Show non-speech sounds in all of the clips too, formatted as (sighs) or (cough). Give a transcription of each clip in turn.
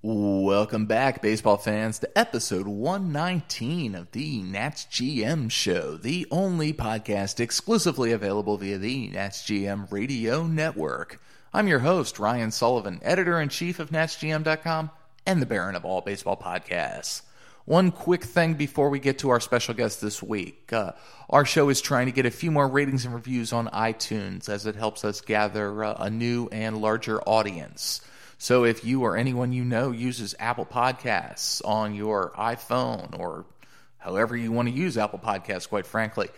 Welcome back, baseball fans, to episode 119 of the Nats GM Show, the only podcast exclusively available via the Nats GM Radio Network. I'm your host, Ryan Sullivan, editor in chief of NatsGM.com and the Baron of all baseball podcasts. One quick thing before we get to our special guest this week. Uh, our show is trying to get a few more ratings and reviews on iTunes as it helps us gather uh, a new and larger audience. So if you or anyone you know uses Apple Podcasts on your iPhone or however you want to use Apple Podcasts, quite frankly,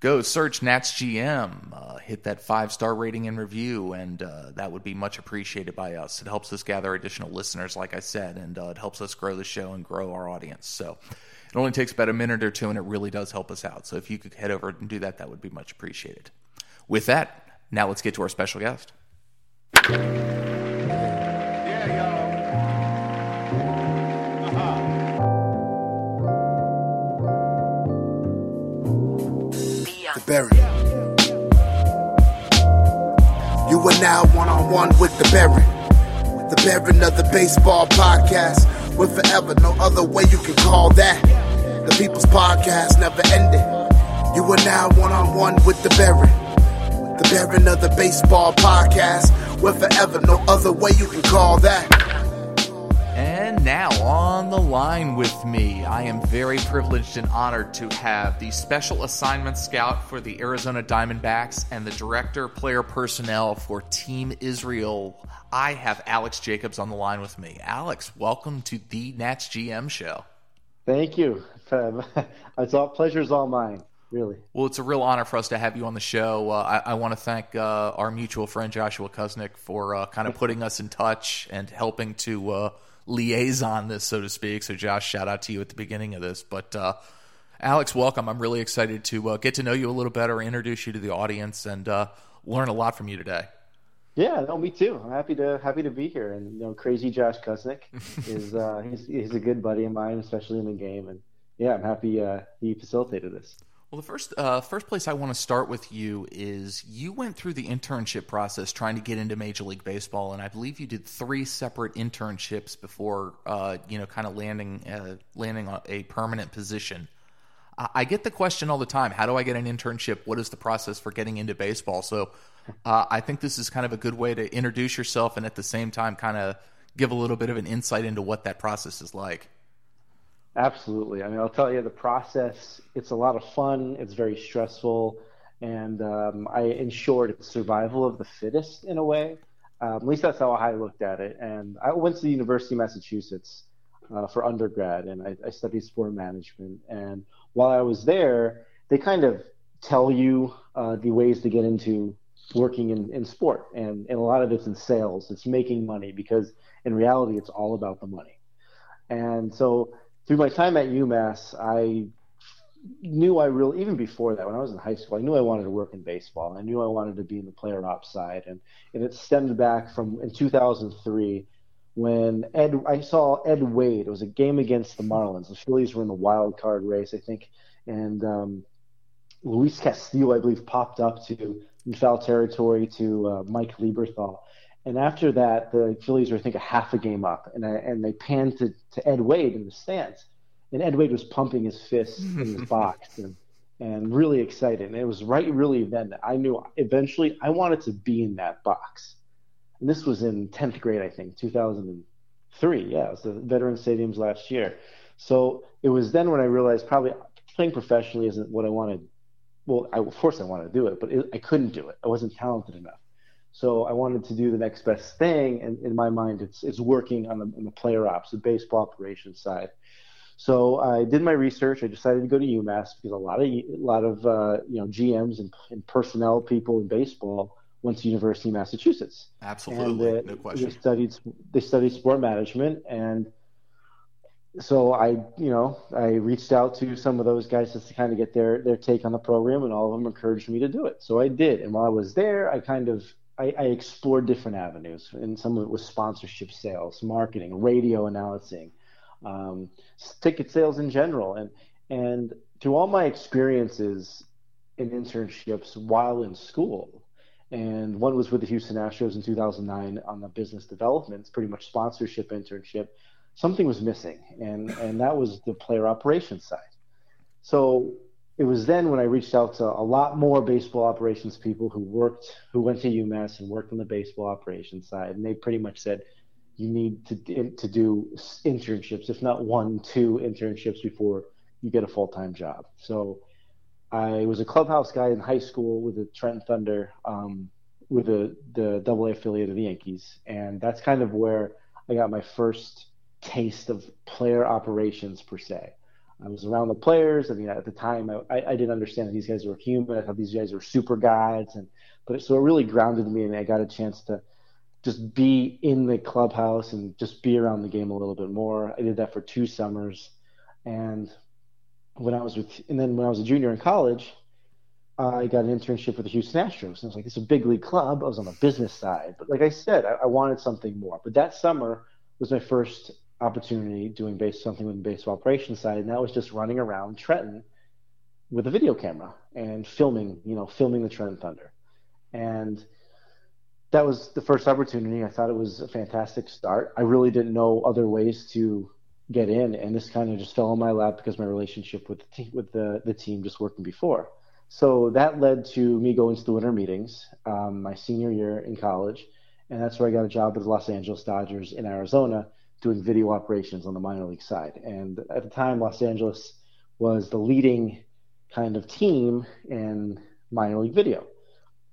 go search Nats GM, uh, hit that five star rating and review, and uh, that would be much appreciated by us. It helps us gather additional listeners, like I said, and uh, it helps us grow the show and grow our audience. So it only takes about a minute or two, and it really does help us out. So if you could head over and do that, that would be much appreciated. With that, now let's get to our special guest. Baron. You are now one on one with the Baron. The Baron of the Baseball Podcast. With forever, no other way you can call that. The People's Podcast never ending. You are now one on one with the Baron. The Baron of the Baseball Podcast. With forever, no other way you can call that. And now on the line with me, I am very privileged and honored to have the special assignment scout for the Arizona Diamondbacks and the director player personnel for Team Israel. I have Alex Jacobs on the line with me. Alex, welcome to the Nats GM show. Thank you. (laughs) It's all pleasure's all mine. Really. Well, it's a real honor for us to have you on the show. Uh, I, I want to thank uh, our mutual friend Joshua Kusnick for uh, kind of putting us in touch and helping to uh, liaison this, so to speak. So, Josh, shout out to you at the beginning of this. But, uh, Alex, welcome. I'm really excited to uh, get to know you a little better, introduce you to the audience, and uh, learn a lot from you today. Yeah, no, me too. I'm happy to happy to be here. And you know, crazy Josh Kusnick (laughs) is uh, he's he's a good buddy of mine, especially in the game. And yeah, I'm happy uh, he facilitated this. Well, the first uh, first place I want to start with you is you went through the internship process trying to get into Major League Baseball, and I believe you did three separate internships before uh, you know kind of landing uh, landing on a permanent position. I, I get the question all the time: How do I get an internship? What is the process for getting into baseball? So, uh, I think this is kind of a good way to introduce yourself and at the same time kind of give a little bit of an insight into what that process is like. Absolutely. I mean, I'll tell you the process. It's a lot of fun. It's very stressful, and um, I, short, it's survival of the fittest in a way. Um, at least that's how I looked at it. And I went to the University of Massachusetts uh, for undergrad, and I, I studied sport management. And while I was there, they kind of tell you uh, the ways to get into working in, in sport, and, and a lot of it's in sales. It's making money because in reality, it's all about the money. And so through my time at UMass, I knew I really, even before that, when I was in high school, I knew I wanted to work in baseball. I knew I wanted to be in the player ops side. And, and it stemmed back from in 2003 when Ed, I saw Ed Wade. It was a game against the Marlins. The Phillies were in the wild card race, I think. And um, Luis Castillo, I believe, popped up to in foul territory to uh, Mike Lieberthal. And after that, the Phillies were, I think, a half a game up, and I, and they panned to, to Ed Wade in the stands, and Ed Wade was pumping his fists in his (laughs) box and, and really excited. And it was right, really, then that I knew eventually I wanted to be in that box. And this was in tenth grade, I think, 2003. Yeah, it was the Veterans Stadium's last year. So it was then when I realized probably playing professionally isn't what I wanted. Well, I, of course I wanted to do it, but it, I couldn't do it. I wasn't talented enough. So I wanted to do the next best thing, and in my mind, it's it's working on the, on the player ops, the baseball operations side. So I did my research. I decided to go to UMass because a lot of a lot of uh, you know GMs and, and, personnel people in baseball went to University of Massachusetts. Absolutely, uh, no question. They studied they studied sport management, and so I you know I reached out to some of those guys just to kind of get their their take on the program, and all of them encouraged me to do it. So I did, and while I was there, I kind of I, I, explored different avenues, and some of it was sponsorship sales, marketing, radio announcing, um, ticket sales in general, and and through all my experiences in internships while in school, and one was with the Houston Astros in 2009 on the business development, pretty much sponsorship internship. Something was missing, and and that was the player operations side. So it was then when I reached out to a lot more baseball operations people who worked, who went to UMass and worked on the baseball operations side, and they pretty much said, you need to to do internships, if not one, two internships before you get a full time job. So I was a clubhouse guy in high school with the Trenton Thunder, um, with the the Double A affiliate of the Yankees, and that's kind of where I got my first taste of player operations per se. I was around the players. I mean, at the time, I, I didn't understand that these guys were human. I thought these guys were super guys, and but so it really grounded me, and I got a chance to just be in the clubhouse and just be around the game a little bit more. I did that for two summers, and when I was with, and then when I was a junior in college, I got an internship with the Houston Astros. And I was like, this is a big league club. I was on the business side, but like I said, I, I wanted something more. But that summer was my first opportunity doing base something with the baseball operations side, and that was just running around Trenton with a video camera and filming, you know, filming the Trenton Thunder. And that was the first opportunity. I thought it was a fantastic start. I really didn't know other ways to get in, and this kind of just fell on my lap because my relationship with the team, with the, the team just working before. So that led to me going to the winter meetings um, my senior year in college, and that's where I got a job with the Los Angeles Dodgers in Arizona doing video operations on the minor league side. And at the time, Los Angeles was the leading kind of team in minor league video.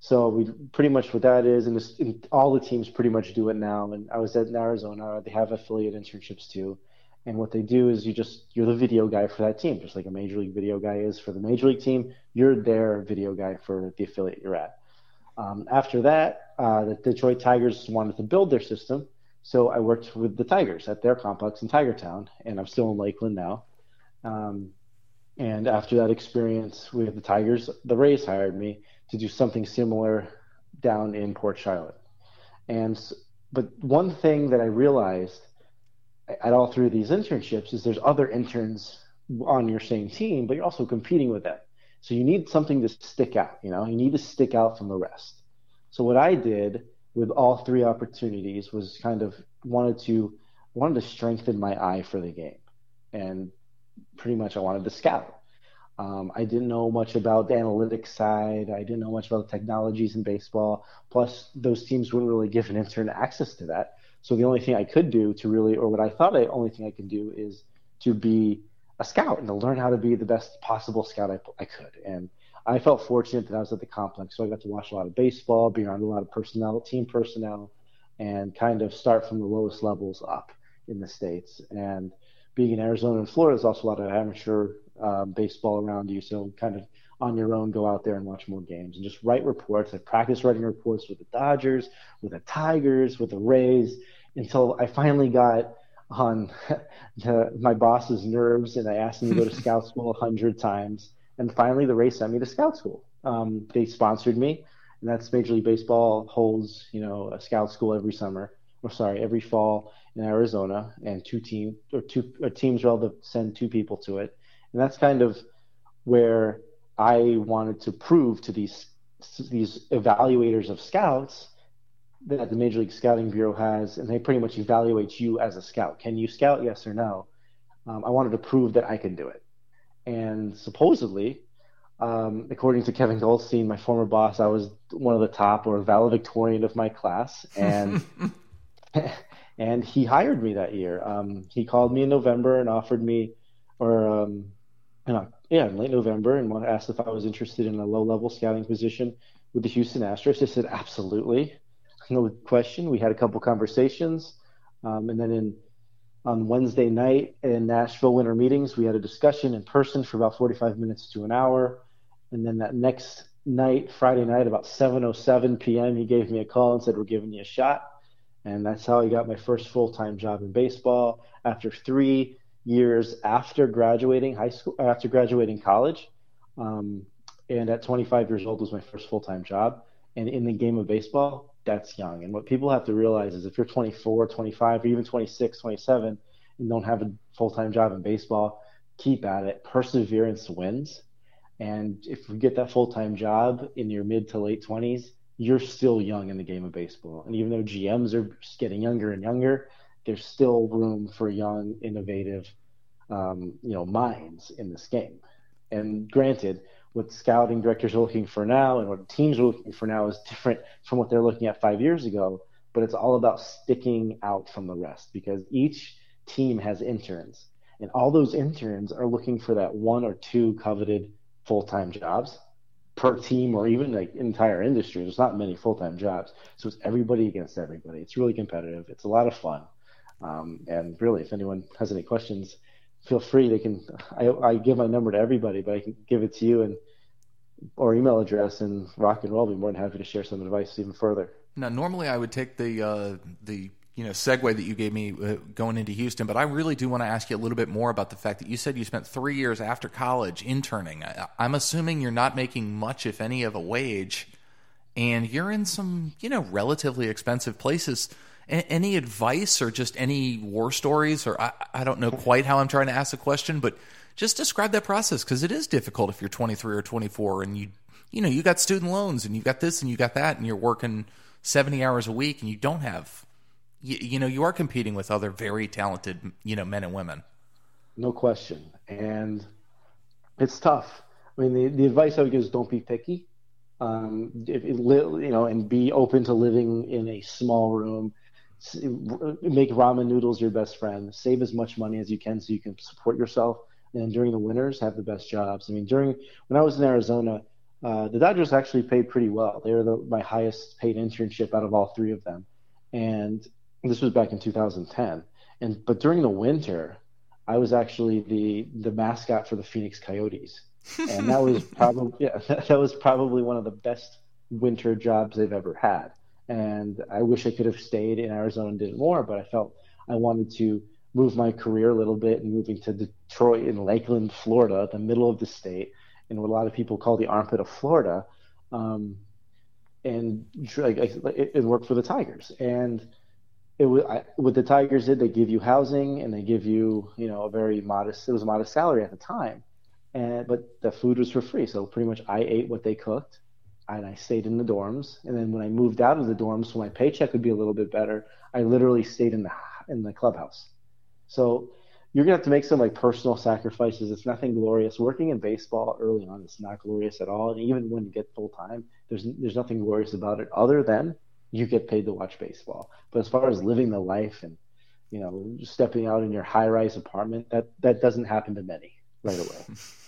So we pretty much what that is, and, this, and all the teams pretty much do it now. And I was at in Arizona; they have affiliate internships too. And what they do is you just you're the video guy for that team, just like a major league video guy is for the major league team. You're their video guy for the affiliate you're at. Um, after that, uh, the Detroit Tigers wanted to build their system, so I worked with the Tigers at their complex in Tiger Town, and I'm still in Lakeland now. Um, and after that experience with the Tigers, the Rays hired me to do something similar down in Port Charlotte. And but one thing that I realized at all of these internships is there's other interns on your same team, but you're also competing with them. So you need something to stick out. You know, you need to stick out from the rest. So what I did with all three opportunities was kind of wanted to wanted to strengthen my eye for the game, and pretty much I wanted to scout. Um, I didn't know much about the analytics side. I didn't know much about the technologies in baseball. Plus, those teams wouldn't really give an intern access to that. So the only thing I could do to really, or what I thought the only thing I could do is to be a scout and to learn how to be the best possible scout I, I could. And I felt fortunate that I was at the complex, so I got to watch a lot of baseball, be around a lot of personnel, team personnel, and kind of start from the lowest levels up in the states. And being in Arizona and Florida, there's also a lot of amateur um, baseball around you, so kind of on your own go out there and watch more games and just write reports. I practiced writing reports with the Dodgers, with the Tigers, with the Rays, until I finally got on (laughs) the, my boss's nerves, and I asked him to go to (laughs) scout school a hundred times and finally, the Rays sent me to scout school. Um, they sponsored me, and that's Major League Baseball holds, you know, a scout school every summer, or sorry, every fall in Arizona, and two team or two or teams to send two people to it, and that's kind of where I wanted to prove to these these evaluators of scouts that the Major League Scouting Bureau has, and they pretty much evaluate you as a scout. Can you scout? Yes or no. Um, I wanted to prove that I can do it and supposedly, um, according to Kevin Goldstein, my former boss, I was one of the top or valedictorian of my class, and (laughs) (laughs) and he hired me that year. Um, he called me in November and offered me, or um, you know, yeah, in late November, and asked if I was interested in a low-level scouting position with the Houston Astros. I said absolutely, (laughs) no question. We had a couple conversations, um, and then in on Wednesday night in Nashville winter meetings. We had a discussion in person for about 45 minutes to an hour. And then that next night, Friday night, about 7.07 p.m., he gave me a call and said, We're giving you a shot. And that's how I got my first full time job in baseball after three years after graduating high school, after graduating college. Um, and at 25 years old was my first full time job. And in the game of baseball, that's young. And what people have to realize is if you're 24, 25, or even 26, 27, and don't have a full time job in baseball, keep at it. Perseverance wins. And if you get that full time job in your mid to late 20s, you're still young in the game of baseball. And even though GMs are getting younger and younger, there's still room for young, innovative, um, you know, minds in this game. And granted, what scouting directors are looking for now and what teams are looking for now is different from what they're looking at five years ago. But it's all about sticking out from the rest because each team has interns, and all those interns are looking for that one or two coveted full time jobs per team or even like entire industry. There's not many full time jobs, so it's everybody against everybody. It's really competitive. It's a lot of fun, um, and really, if anyone has any questions, feel free. They can. I, I give my number to everybody, but I can give it to you and or email address and rock and roll. I'll be more than happy to share some advice even further. Now, normally I would take the uh, the you know segue that you gave me uh, going into Houston, but I really do want to ask you a little bit more about the fact that you said you spent three years after college interning. I'm assuming you're not making much, if any, of a wage, and you're in some you know relatively expensive places. Any advice or just any war stories, or I, I don't know quite how I'm trying to ask the question, but just describe that process because it is difficult if you're 23 or 24 and you you know you got student loans and you got this and you got that and you're working 70 hours a week and you don't have you, you know you are competing with other very talented you know men and women. No question. And it's tough. I mean the, the advice i would give is don't be picky. Um, if, you know and be open to living in a small room make ramen noodles your best friend save as much money as you can so you can support yourself and during the winters have the best jobs i mean during when i was in arizona uh, the Dodgers actually paid pretty well. They were the, my highest paid internship out of all three of them, and this was back in 2010. And but during the winter, I was actually the the mascot for the Phoenix Coyotes, and that was (laughs) probably yeah, (laughs) that was probably one of the best winter jobs they've ever had. And I wish I could have stayed in Arizona and did more, but I felt I wanted to move my career a little bit and moving to Detroit in Lakeland, Florida, the middle of the state in what a lot of people call the armpit of Florida, um, and it, worked for the Tigers. And it was I, what the Tigers did. They give you housing and they give you, you know, a very modest. It was a modest salary at the time, and but the food was for free. So pretty much I ate what they cooked, and I stayed in the dorms. And then when I moved out of the dorms, so my paycheck would be a little bit better, I literally stayed in the in the clubhouse. So you're gonna have to make some like personal sacrifices. It's nothing glorious. Working in baseball early on is not glorious at all. And even when you get full time, there's there's nothing glorious about it other than you get paid to watch baseball. But as far as living the life and you know stepping out in your high rise apartment, that that doesn't happen to many right away. (laughs)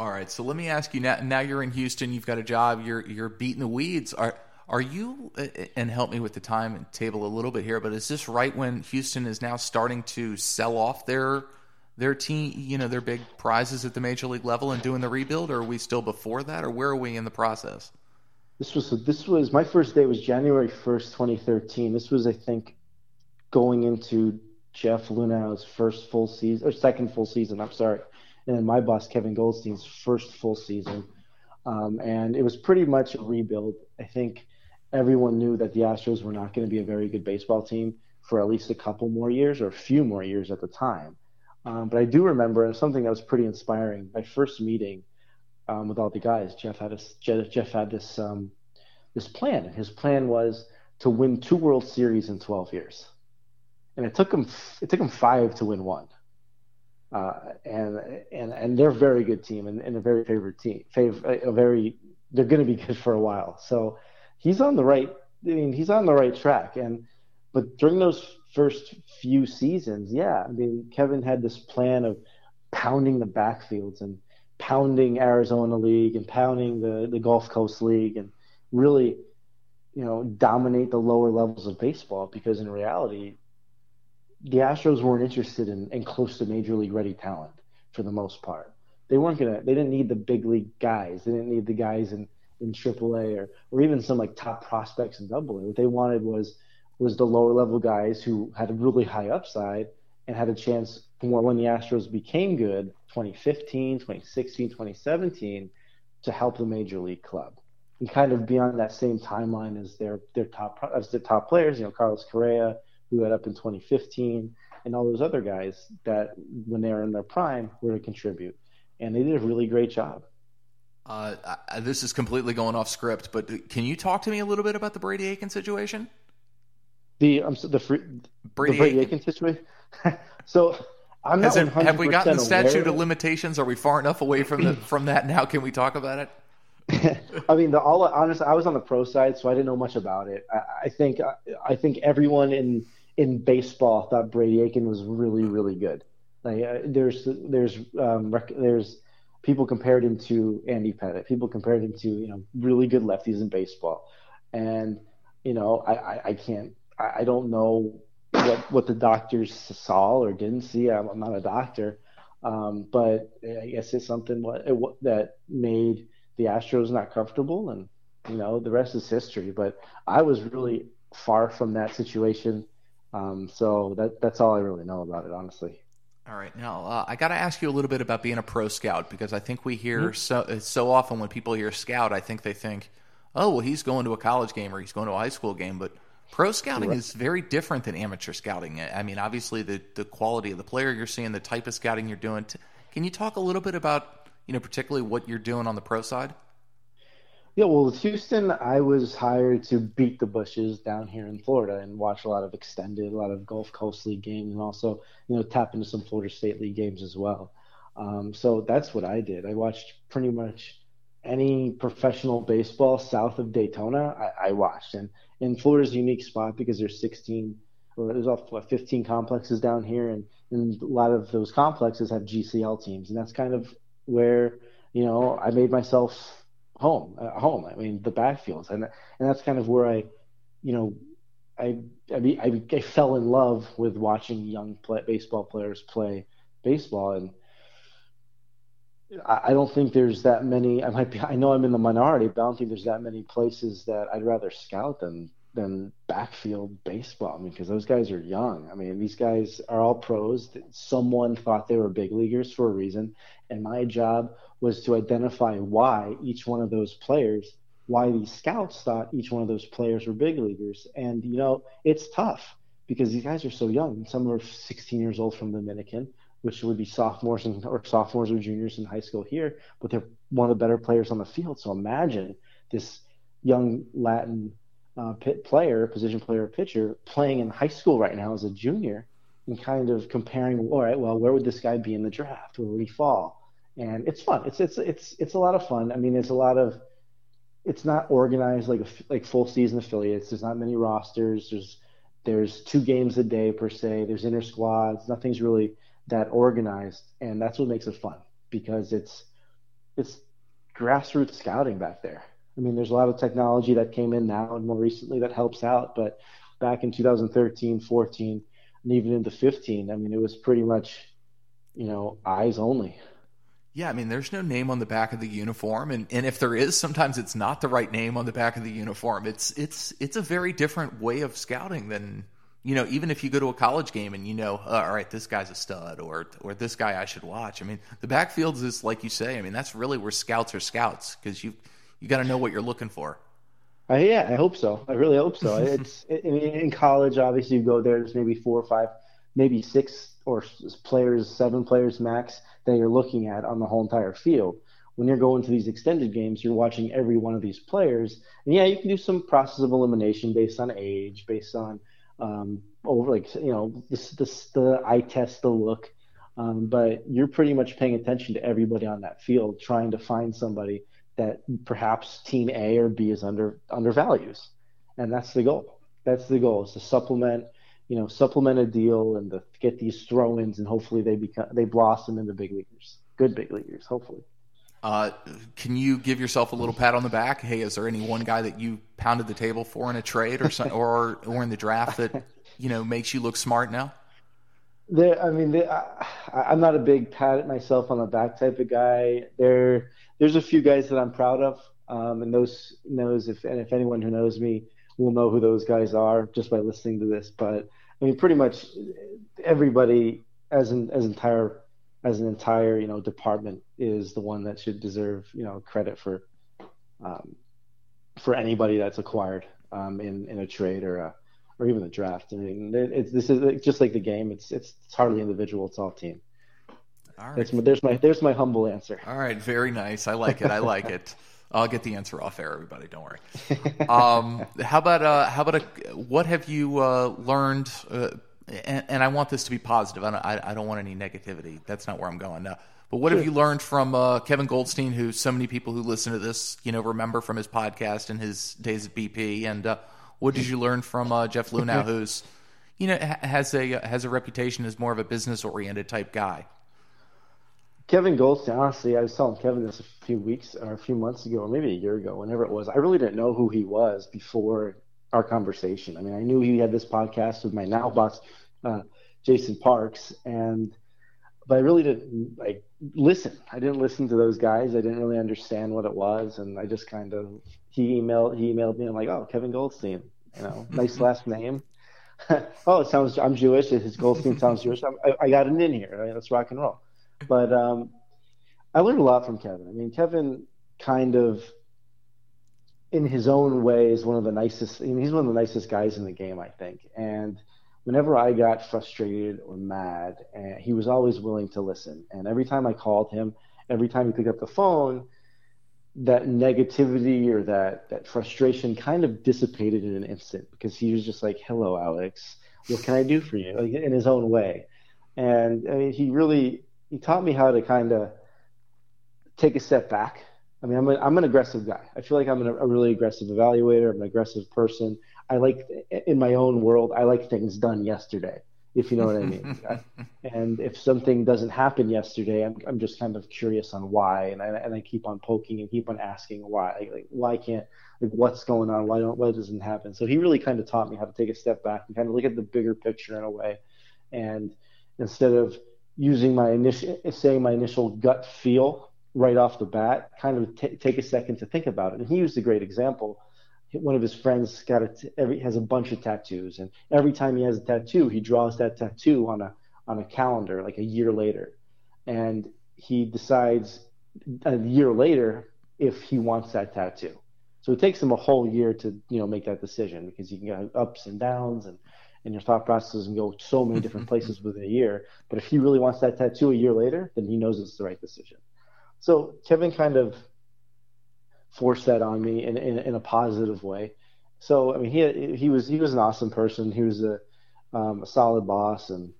all right, so let me ask you now. Now you're in Houston. You've got a job. You're you're beating the weeds. Are are you, uh, uh, and help me with the time and table a little bit here, but is this right when Houston is now starting to sell off their their team, you know, their big prizes at the major league level and doing the rebuild, or are we still before that, or where are we in the process? This was this was my first day was January first, twenty thirteen. This was, I think, going into Jeff Luhnow's first full season or second full season. I'm sorry, and then my boss Kevin Goldstein's first full season, um, and it was pretty much a rebuild. I think everyone knew that the Astros were not going to be a very good baseball team for at least a couple more years or a few more years at the time. Um, but I do remember something that was pretty inspiring. My first meeting um, with all the guys, Jeff had this, Jeff, Jeff had this um, this plan. His plan was to win two World Series in 12 years, and it took him it took him five to win one. Uh, and and and they're a very good team and, and a very favorite team, fav- a very they're going to be good for a while. So he's on the right. I mean, he's on the right track. And but during those first few seasons, yeah, I mean, Kevin had this plan of pounding the backfields and pounding Arizona League and pounding the the Gulf Coast League and really, you know, dominate the lower levels of baseball because in reality, the Astros weren't interested in, in close to major league ready talent for the most part. They weren't gonna. They didn't need the big league guys. They didn't need the guys in in AAA or or even some like top prospects in Double A. What they wanted was was the lower level guys who had a really high upside and had a chance for when the Astros became good 2015, 2016, 2017 to help the major league club and kind of be on that same timeline as their their top as the top players, you know, Carlos Correa who got up in 2015 and all those other guys that when they were in their prime were to contribute. And they did a really great job. Uh, I, this is completely going off script, but can you talk to me a little bit about the Brady Aiken situation? The um, so the, free, Brady, the Brady Aiken, Aiken situation. (laughs) so I'm not. It, have we gotten the statute of limitations? Are we far enough away from the from that now? Can we talk about it? (laughs) I mean, the all honestly, I was on the pro side, so I didn't know much about it. I, I think I think everyone in in baseball thought Brady Aiken was really really good. Like uh, there's there's um, rec- there's people compared him to Andy Pettitte. People compared him to you know really good lefties in baseball, and you know I I, I can't I, I don't know what what the doctors saw or didn't see. I'm, I'm not a doctor, um, but I guess it's something what, it, that made the Astros not comfortable, and you know the rest is history. But I was really far from that situation, um, so that that's all I really know about it, honestly. All right, now uh, I got to ask you a little bit about being a pro scout because I think we hear mm-hmm. so so often when people hear scout, I think they think, oh well, he's going to a college game or he's going to a high school game, but Pro scouting right. is very different than amateur scouting. I mean, obviously the the quality of the player you're seeing, the type of scouting you're doing. Can you talk a little bit about you know particularly what you're doing on the pro side? Yeah, well, with Houston, I was hired to beat the bushes down here in Florida and watch a lot of extended, a lot of Gulf Coast League games, and also you know tap into some Florida State League games as well. Um, so that's what I did. I watched pretty much any professional baseball south of Daytona. I, I watched, and and Florida's unique spot because there's 16 or there's what, 15 complexes down here, and, and a lot of those complexes have GCL teams, and that's kind of where you know I made myself home. Uh, home. I mean the backfields, and and that's kind of where I, you know, I I, I, I fell in love with watching young play, baseball players play baseball, and I don't think there's that many. I might be. I know I'm in the minority, but I don't think there's that many places that I'd rather scout than than backfield baseball. I mean, because those guys are young. I mean, these guys are all pros. Someone thought they were big leaguers for a reason, and my job was to identify why each one of those players, why these scouts thought each one of those players were big leaguers. And you know, it's tough because these guys are so young. Some are 16 years old from Dominican which would be sophomores and, or sophomores or juniors in high school here, but they're one of the better players on the field. So imagine this young Latin uh, pit player, position player, pitcher playing in high school right now as a junior, and kind of comparing. All right, well, where would this guy be in the draft? Where would he fall? And it's fun. It's it's it's it's a lot of fun. I mean, there's a lot of. It's not organized like a, like full season affiliates. There's not many rosters. There's there's two games a day per se. There's inter squads. Nothing's really that organized, and that's what makes it fun because it's it's grassroots scouting back there. I mean, there's a lot of technology that came in now and more recently that helps out, but back in 2013, 14, and even into 15, I mean, it was pretty much, you know, eyes only. Yeah, I mean, there's no name on the back of the uniform, and, and if there is, sometimes it's not the right name on the back of the uniform. It's it's it's a very different way of scouting than you know, even if you go to a college game and you know, uh, all right, this guy's a stud, or or this guy I should watch. I mean, the backfields is like you say. I mean, that's really where scouts are scouts because you you got to know what you're looking for. Uh, yeah, I hope so. I really hope so. it's (laughs) I mean, in college, obviously, you go there. There's maybe four or five, maybe six or players, seven players max that you're looking at on the whole entire field. When you're going to these extended games, you're watching every one of these players, and yeah, you can do some process of elimination based on age, based on um, over like you know this this the eye test the look um, but you're pretty much paying attention to everybody on that field trying to find somebody that perhaps team A or B is under undervalues and that's the goal that's the goal is to supplement you know supplement a deal and to get these throw-ins and hopefully they become they blossom into big leaguers good big leaguers hopefully uh, can you give yourself a little pat on the back? Hey, is there any one guy that you pounded the table for in a trade or some, (laughs) or or in the draft that you know makes you look smart now? There, I mean, I, am not a big pat myself on the back type of guy. There, there's a few guys that I'm proud of, um, and those knows if and if anyone who knows me will know who those guys are just by listening to this. But I mean, pretty much everybody as an as entire as an entire you know department is the one that should deserve you know credit for um, for anybody that's acquired um, in in a trade or a, or even the draft. I mean, it, it's this is just like the game. It's it's it's hardly individual. It's all team. All right. That's my, there's my there's my humble answer. All right, very nice. I like it. I like it. (laughs) I'll get the answer off air, everybody. Don't worry. Um, how about uh, how about a, what have you uh, learned? Uh, and, and, I want this to be positive. I don't, I, I don't want any negativity. That's not where I'm going now. But what sure. have you learned from uh, Kevin Goldstein, who so many people who listen to this, you know, remember from his podcast and his days at BP? And uh, what did you learn from uh, Jeff Luhnow, (laughs) who's, you know, has a has a reputation as more of a business oriented type guy? Kevin Goldstein, honestly, I was telling Kevin this a few weeks or a few months ago, or maybe a year ago, whenever it was. I really didn't know who he was before our conversation. I mean, I knew he had this podcast with my now boss, uh, Jason Parks, and but I really didn't like listen. I didn't listen to those guys. I didn't really understand what it was, and I just kind of he emailed he emailed me. I'm like, oh, Kevin Goldstein, you know, (laughs) nice last name. (laughs) oh, it sounds I'm Jewish. His Goldstein sounds Jewish. I, I got it in here. Right? Let's rock and roll. But um, I learned a lot from Kevin. I mean, Kevin kind of, in his own way, is one of the nicest. I mean, he's one of the nicest guys in the game, I think. And whenever I got frustrated or mad, and he was always willing to listen. And every time I called him, every time he picked up the phone, that negativity or that that frustration kind of dissipated in an instant because he was just like, "Hello, Alex. What can I do for you?" Like, in his own way. And I mean, he really he taught me how to kind of take a step back. I mean, I'm, a, I'm an aggressive guy. I feel like I'm a really aggressive evaluator. I'm an aggressive person. I like, in my own world, I like things done yesterday, if you know what I mean. (laughs) and if something doesn't happen yesterday, I'm, I'm just kind of curious on why. And I, and I keep on poking and keep on asking why. Like, why can't, like, what's going on? Why don't, why doesn't happen? So he really kind of taught me how to take a step back and kind of look at the bigger picture in a way. And instead of, using my initial saying my initial gut feel right off the bat kind of t- take a second to think about it. And he used a great example. One of his friends got a t- every has a bunch of tattoos and every time he has a tattoo he draws that tattoo on a on a calendar like a year later. And he decides a year later if he wants that tattoo. So it takes him a whole year to you know make that decision because you can get ups and downs and and your thought processes and go so many (laughs) different places within a year. But if he really wants that tattoo a year later, then he knows it's the right decision. So Kevin kind of forced that on me in, in, in a positive way. So I mean, he he was he was an awesome person. He was a um, a solid boss, and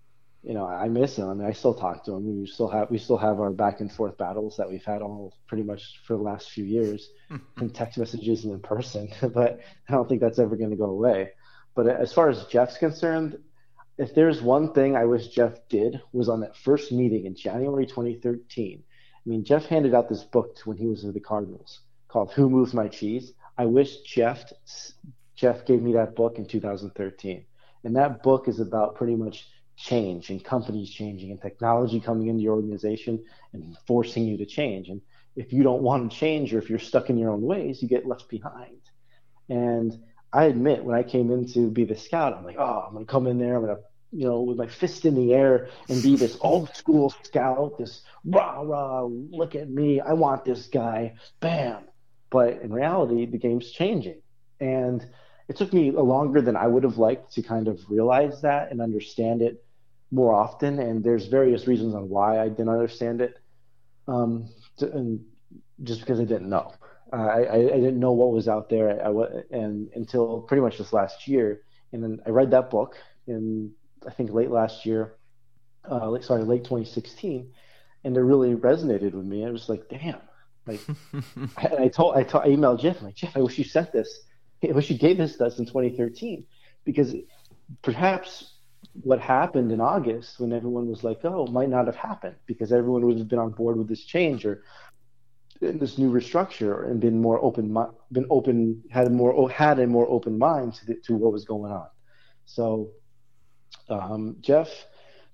you know I miss him. I mean, I still talk to him. We still have we still have our back and forth battles that we've had all pretty much for the last few years, (laughs) in text messages and in person. (laughs) but I don't think that's ever going to go away. But as far as Jeff's concerned, if there's one thing I wish Jeff did was on that first meeting in January 2013. I mean, Jeff handed out this book when he was with the Cardinals called "Who Moves My Cheese." I wish Jeff Jeff gave me that book in 2013. And that book is about pretty much change and companies changing and technology coming into your organization and forcing you to change. And if you don't want to change or if you're stuck in your own ways, you get left behind. And I admit when I came in to be the scout, I'm like, oh, I'm gonna come in there, I'm gonna, you know, with my fist in the air and be this (laughs) old school scout, this rah rah, look at me, I want this guy, bam. But in reality, the game's changing, and it took me longer than I would have liked to kind of realize that and understand it more often. And there's various reasons on why I didn't understand it, um, to, and just because I didn't know. Uh, I, I didn't know what was out there, I, and until pretty much this last year. And then I read that book in I think late last year, uh, sorry, late 2016, and it really resonated with me. I was like, damn, like, (laughs) and I told, I told, I emailed Jeff, I'm like, Jeff, I wish you sent this, I wish you gave this to us in 2013, because perhaps what happened in August when everyone was like, oh, might not have happened because everyone would have been on board with this change or this new restructure and been more open, been open, had a more had a more open mind to, the, to what was going on. So, um, Jeff,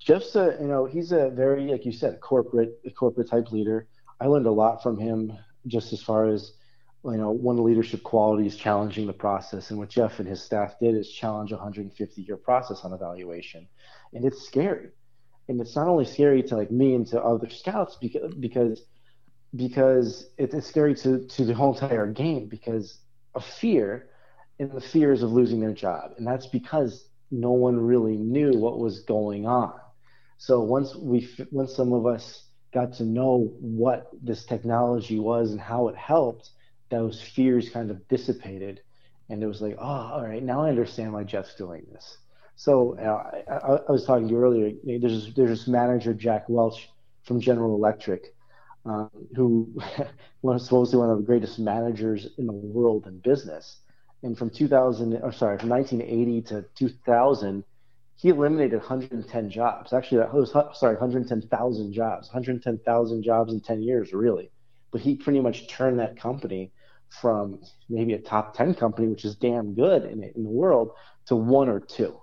Jeff's a you know he's a very like you said corporate corporate type leader. I learned a lot from him just as far as you know one of the leadership qualities challenging the process and what Jeff and his staff did is challenge a 150 year process on evaluation, and it's scary. And it's not only scary to like me and to other scouts because because because it's scary to, to the whole entire game because of fear and the fears of losing their job. And that's because no one really knew what was going on. So once we, once some of us got to know what this technology was and how it helped, those fears kind of dissipated. And it was like, oh, all right, now I understand why Jeff's doing this. So uh, I, I, was talking to you earlier. There's there's this manager Jack Welch from General Electric, um, who (laughs) was supposedly one of the greatest managers in the world in business. And from 2000, or sorry, from 1980 to 2000, he eliminated 110 jobs. Actually, that was sorry, 110,000 jobs, 110,000 jobs in 10 years, really. But he pretty much turned that company from maybe a top 10 company, which is damn good in, in the world, to one or two.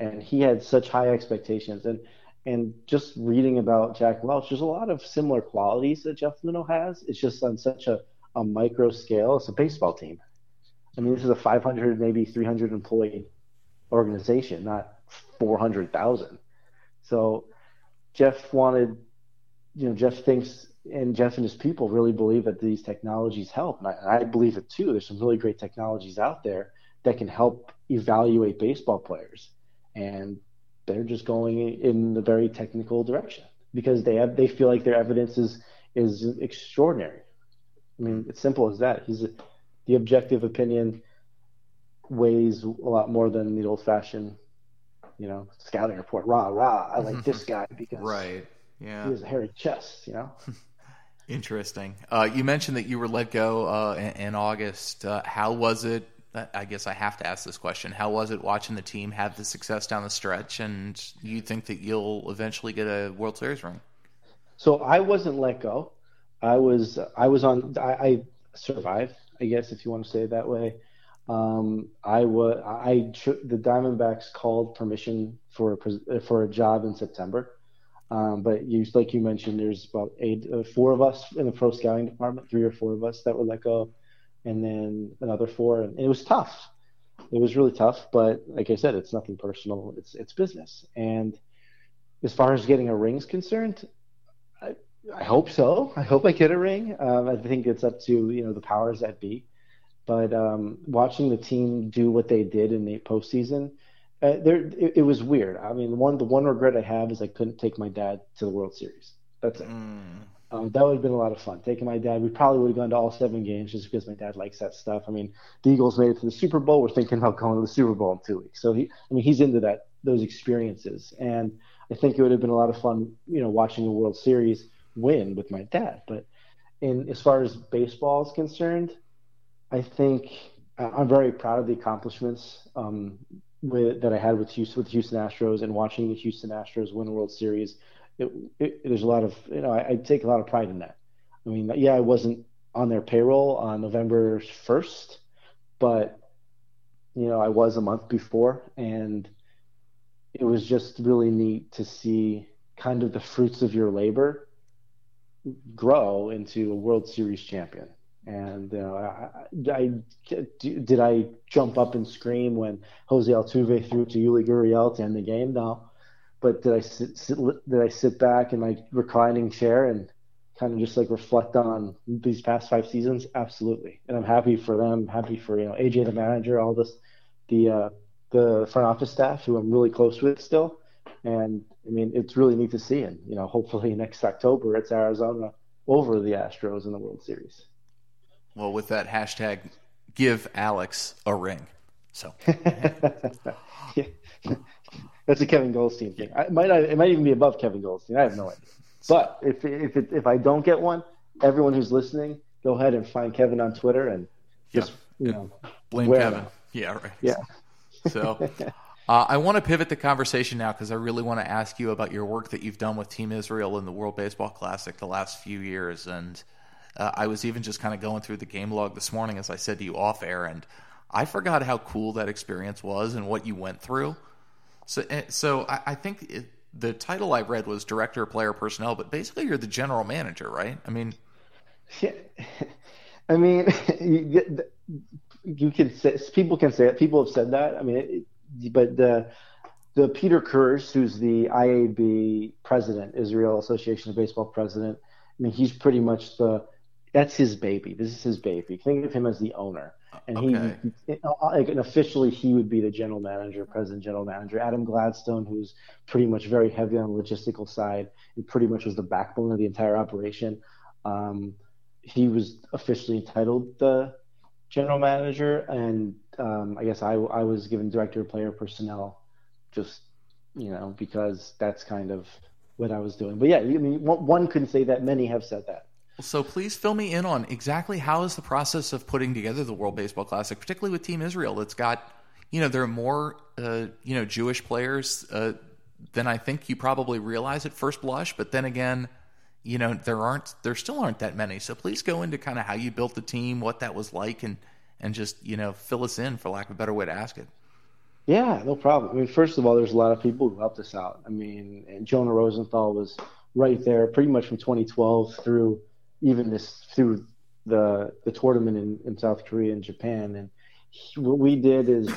And he had such high expectations. And and just reading about Jack Welch, there's a lot of similar qualities that Jeff Luhnow has. It's just on such a, a micro scale. It's a baseball team. I mean, this is a 500, maybe 300 employee organization, not 400,000. So Jeff wanted, you know, Jeff thinks, and Jeff and his people really believe that these technologies help. And I, I believe it too. There's some really great technologies out there that can help evaluate baseball players. And they're just going in the very technical direction because they have they feel like their evidence is is extraordinary. I mean, it's simple as that. He's a, the objective opinion weighs a lot more than the old-fashioned, you know, scouting report. Rah rah! I like this guy because right, yeah, he has a hairy chest. You know. (laughs) Interesting. Uh, you mentioned that you were let go uh, in, in, August. Uh, how was it I guess I have to ask this question. How was it watching the team have the success down the stretch, and you think that you'll eventually get a World Series ring? So I wasn't let go. I was I was on. I, I survived, I guess, if you want to say it that way. Um, I was I the Diamondbacks called permission for a, for a job in September, um, but you like you mentioned, there's about eight, uh, four of us in the pro scouting department, three or four of us that were let go and then another four, and it was tough. It was really tough, but like I said, it's nothing personal. It's it's business. And as far as getting a ring's concerned, I, I hope so. I hope I get a ring. Um, I think it's up to you know the powers that be. But um, watching the team do what they did in the postseason, uh, there it, it, was weird. I mean, one the one regret I have is I couldn't take my dad to the World Series. That's it. Mm. Um, that would have been a lot of fun. Taking my dad, we probably would have gone to all seven games just because my dad likes that stuff. I mean, the Eagles made it to the Super Bowl. We're thinking about going to the Super Bowl in two weeks. So he, I mean, he's into that those experiences, and I think it would have been a lot of fun, you know, watching a World Series win with my dad. But in as far as baseball is concerned, I think I'm very proud of the accomplishments um, with, that I had with Houston, with Houston Astros and watching the Houston Astros win a World Series it, it, there's a lot of you know I, I, take a lot of pride in that. I mean, yeah, I wasn't on their payroll on November first, but you know I was a month before, and it was just really neat to see kind of the fruits of your labor grow into a World Series champion. And you know, I, I, did I jump up and scream when Jose Altuve threw to Yuli Gurriel to end the game? No, but did I sit, sit, did I sit back in my reclining chair and kind of just like reflect on these past five seasons? Absolutely, and I'm happy for them. Happy for you know AJ the manager, all this, the uh, the front office staff who I'm really close with still, and I mean it's really neat to see. And you know, hopefully next October it's Arizona over the Astros in the World Series. Well, with that hashtag, give Alex a ring. So. (laughs) (laughs) yeah. That's a Kevin Goldstein thing. I, it might not, it might even be above Kevin Goldstein. I have no idea. But if if it, if I don't get one, everyone who's listening, go ahead and find Kevin on Twitter and just you know blame Kevin. Yeah, right. Yeah. So. (laughs) Uh, I want to pivot the conversation now because I really want to ask you about your work that you've done with Team Israel in the World Baseball Classic the last few years. And uh, I was even just kind of going through the game log this morning, as I said to you off air, and I forgot how cool that experience was and what you went through. So, eh, so I, I think it, the title I read was director player personnel, but basically you're the general manager, right? I mean, yeah. (laughs) I mean, (laughs) you, you, can say people can say it. People have said that. I mean, it, but the the Peter Kurz, who's the IAB president, Israel Association of Baseball president. I mean, he's pretty much the that's his baby. This is his baby. Think of him as the owner. And okay. he, like, and officially, he would be the general manager, president, general manager. Adam Gladstone, who's pretty much very heavy on the logistical side, he pretty much was the backbone of the entire operation. Um, he was officially entitled the general manager, and um, I guess I, I was given director of player personnel, just you know because that's kind of what I was doing. But yeah, I mean, one could say that many have said that. So please fill me in on exactly how is the process of putting together the World Baseball Classic, particularly with Team Israel. that's got, you know, there are more, uh, you know, Jewish players uh, than I think you probably realize at first blush. But then again, you know, there aren't, there still aren't that many. So please go into kind of how you built the team, what that was like, and and just you know fill us in for lack of a better way to ask it. Yeah, no problem. I mean, first of all, there's a lot of people who helped us out. I mean, and Jonah Rosenthal was right there pretty much from 2012 through even this through the the tournament in, in South Korea and Japan. And he, what we did is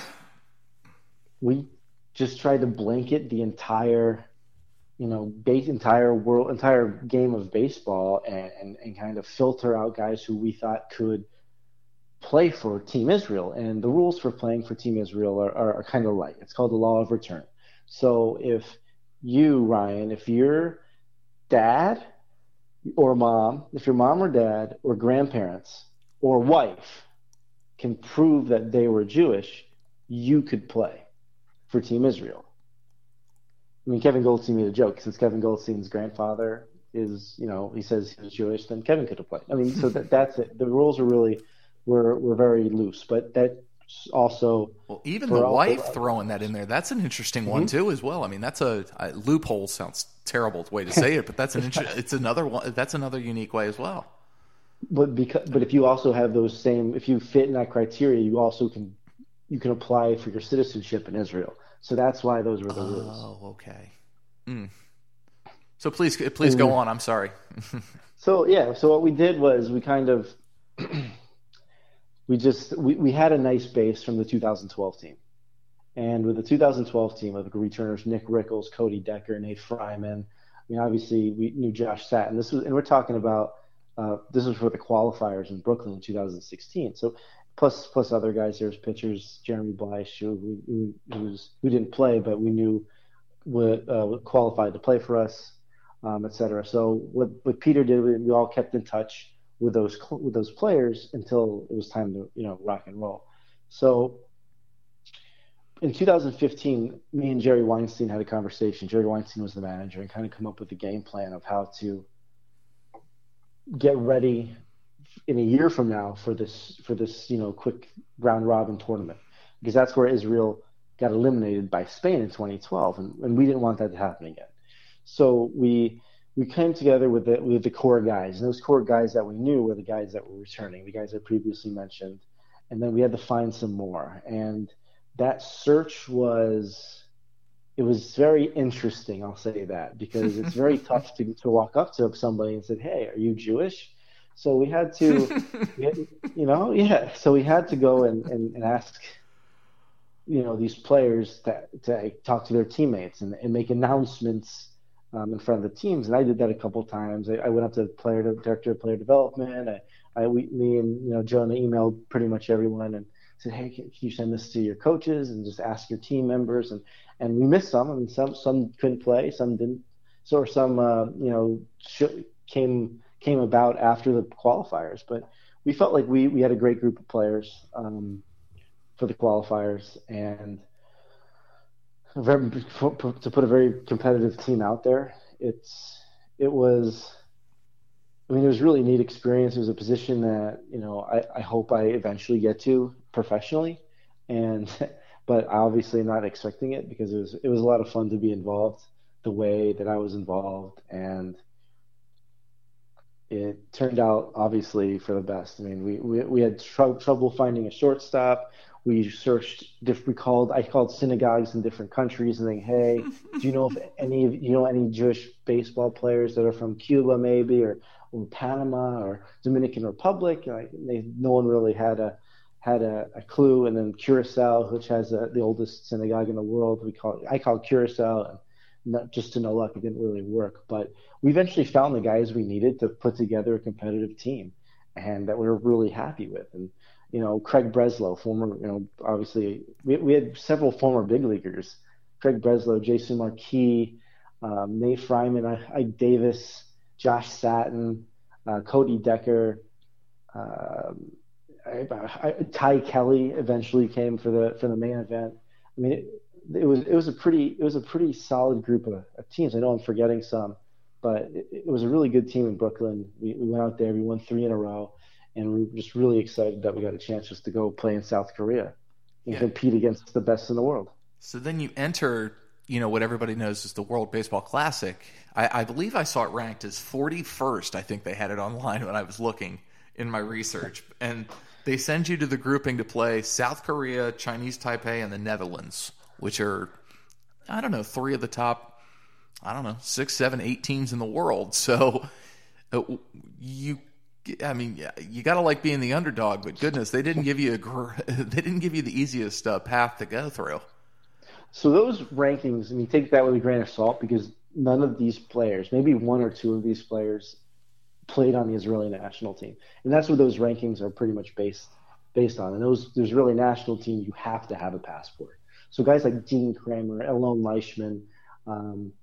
we just tried to blanket the entire you know base entire world entire game of baseball and, and, and kind of filter out guys who we thought could play for Team Israel. And the rules for playing for Team Israel are, are, are kind of light. It's called the law of return. So if you, Ryan, if your dad or mom, if your mom or dad or grandparents or wife can prove that they were Jewish, you could play for Team Israel. I mean, Kevin Goldstein made a joke since Kevin Goldstein's grandfather is, you know, he says he's Jewish, then Kevin could have played. I mean, so that, that's it. The rules are really were were very loose, but that also well, even the wife throwing that in there that's an interesting mm-hmm. one too as well. I mean that's a, a loophole sounds terrible way to say it but that's an inter- (laughs) it's another one that's another unique way as well. But because but if you also have those same if you fit in that criteria you also can you can apply for your citizenship in israel. So that's why those were the oh, rules. Oh okay. Mm. so please please go on. I'm sorry. (laughs) So yeah so what we did was we kind of (clears throat) we just we, we had a nice base from the 2012 team. And with the 2012 team, of the returners Nick Rickles, Cody Decker, Nate Freiman, I mean, obviously we knew Josh Satin. This was, and we're talking about uh, this was for the qualifiers in Brooklyn in 2016. So plus plus other guys. There's pitchers Jeremy Bleich who, who, who, didn't play, but we knew would, uh, qualified to play for us, um, et cetera. So what what Peter did, we, we all kept in touch with those with those players until it was time to you know rock and roll. So in 2015, me and Jerry Weinstein had a conversation. Jerry Weinstein was the manager and kind of come up with a game plan of how to get ready in a year from now for this for this you know quick round robin tournament because that's where Israel got eliminated by Spain in 2012 and, and we didn't want that to happen again. So we we came together with the with the core guys, and those core guys that we knew were the guys that were returning, the guys I previously mentioned, and then we had to find some more. And that search was it was very interesting. I'll say that because it's very (laughs) tough to to walk up to somebody and say, "Hey, are you Jewish?" So we had to, we had, you know, (laughs) yeah. So we had to go and, and, and ask, you know, these players to, to talk to their teammates and, and make announcements um, in front of the teams, and I did that a couple times. I, I went up to the player director of player development. I, I we, me and you know Jonah emailed pretty much everyone and said, hey, can, you send this to your coaches and just ask your team members? And and we missed some. I mean, some some couldn't play, some didn't. So some uh, you know sh- came came about after the qualifiers, but we felt like we we had a great group of players um, for the qualifiers and to put a very competitive team out there. It's it was. I mean, it was really neat experience. It was a position that you know I, I hope I eventually get to professionally, and (laughs) but obviously not expecting it because it was it was a lot of fun to be involved the way that I was involved, and it turned out obviously for the best. I mean, we we, we had tr- trouble finding a shortstop we searched we called I called synagogues in different countries and saying, hey, do you know if any of you know any Jewish baseball players that are from Cuba maybe or, or Panama or Dominican Republic? Like, they, no one really had a had a, a, clue. And then Curacao, which has a, the oldest synagogue in the world, we call I called Curacao, and not just to no luck, it didn't really work. But we eventually found the guys we needed to put together a competitive team, and that we were really happy with. And you know, Craig Breslow, former, you know, obviously we, we had several former big leaguers, Craig Breslow, Jason Marquis, um, Nate Freiman, Ike Davis, Josh Satin, uh, Cody Decker, um, I, I, Ty Kelly eventually came for the for the main event. I mean, it, it was it was a pretty it was a pretty solid group of, of teams. I know I'm forgetting some, but it, it, was a really good team in Brooklyn. We, we went out there, we won three in a row, and we were just really excited that we got a chance just to go play in South Korea and yeah. compete against the best in the world. So then you enter, you know, what everybody knows is the World Baseball Classic. I, I believe I saw it ranked as 41st. I think they had it online when I was looking in my research, (laughs) and they send you to the grouping to play South Korea, Chinese Taipei, and the Netherlands, which are, I don't know, three of the top, I don't know, six, seven, eight teams in the world. (laughs) So uh, you, I mean, you got to like being the underdog, but goodness, they didn't give you a, (laughs) they didn't give you the easiest uh, path to go through. So those rankings, I mean, take that with a grain of salt because none of these players, maybe one or two of these players, played on the Israeli national team, and that's what those rankings are pretty much based based on. And those the Israeli national team, you have to have a passport. So guys like Dean Kremer, Alon Leichman, um,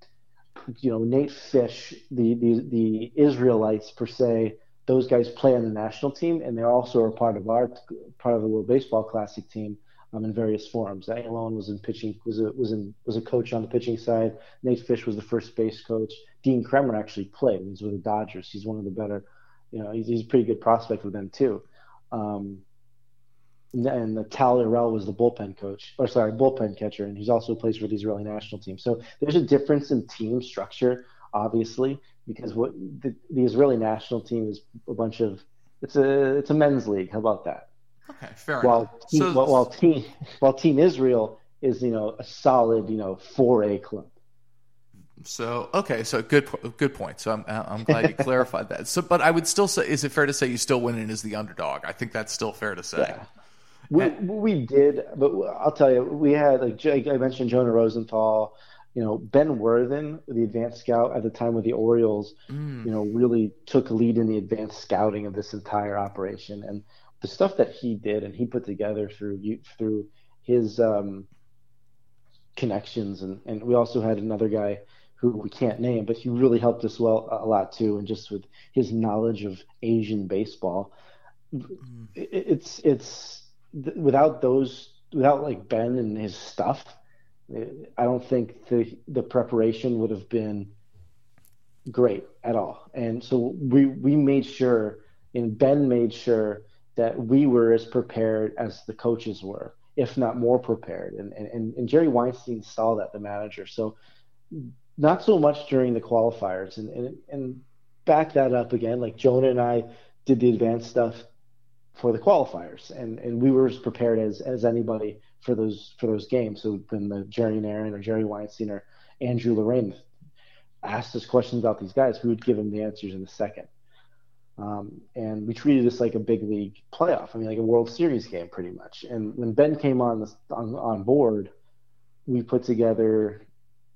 you know Nate Fish, the, the the Israelites per se, those guys play on the national team, and they also are part of our part of the World Baseball Classic team um, in various forms. Alon was in pitching, was a was in was a coach on the pitching side. Nate Fish was the first base coach. Dean Kremer actually played. He's with the Dodgers. He's one of the better, you know, he's, he's a pretty good prospect with them too. Um, and the Tal Erel was the bullpen coach, or sorry, bullpen catcher, and he's also plays for the Israeli national team. So there's a difference in team structure, obviously, because what the, the Israeli national team is a bunch of it's a it's a men's league. How about that? Okay, fair while enough. Team, so, while, while team while Team Israel is you know a solid you know four A club. So okay, so good good point. So I'm I'm glad you (laughs) clarified that. So, but I would still say, is it fair to say you still win in as the underdog? I think that's still fair to say. Yeah. We, we did, but I'll tell you, we had like I mentioned Jonah Rosenthal, you know Ben Worthen, the advanced scout at the time with the Orioles, mm. you know really took lead in the advanced scouting of this entire operation, and the stuff that he did and he put together through through his um, connections and and we also had another guy who we can't name but he really helped us well a lot too and just with his knowledge of Asian baseball mm. it's it's without those without like Ben and his stuff I don't think the the preparation would have been great at all and so we we made sure and Ben made sure that we were as prepared as the coaches were, if not more prepared. And, and, and Jerry Weinstein saw that, the manager. So not so much during the qualifiers. And, and, and back that up again, like Jonah and I did the advanced stuff for the qualifiers, and, and we were as prepared as, as anybody for those for those games. So then the Jerry Narron or Jerry Weinstein or Andrew Lorraine asked us questions about these guys, we would give them the answers in a second. Um, and we treated this like a big league playoff. I mean, like a World Series game, pretty much. And when Ben came on on, on board, we put together